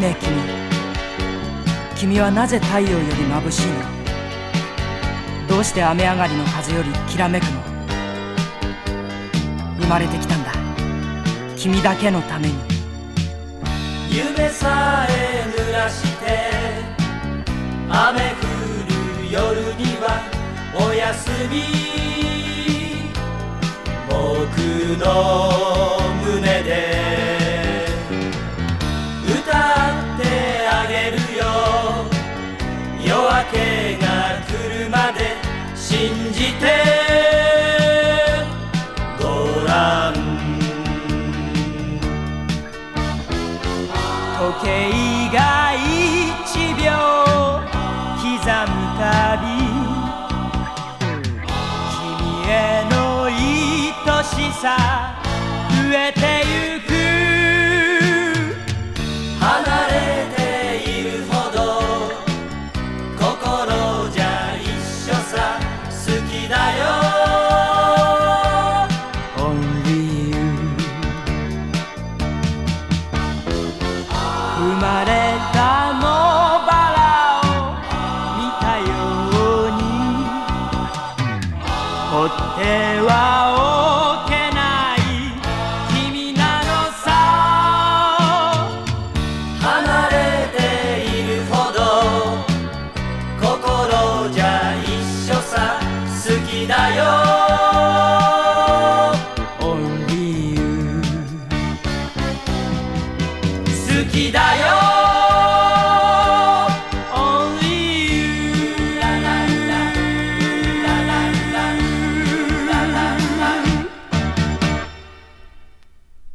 ねえ君。君はなぜ太陽より眩しいの？どうして雨上がりの風よりきらめくの？生まれてきたんだ。君だけのために。夢さえ濡らして雨降る夜にはおやすみ。僕の時計が一秒。刻むたび君への愛しさ。増えてゆく。だよ。Only you 好きだ